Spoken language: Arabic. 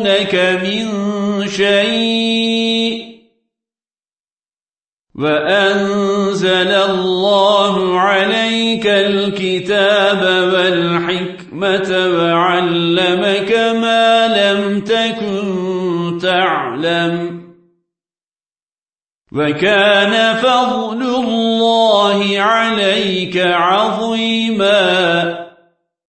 يضرونك من شيء وأنزل الله عليك الكتاب والحكمة وعلمك ما لم تكن تعلم وكان فضل الله عليك عظيماً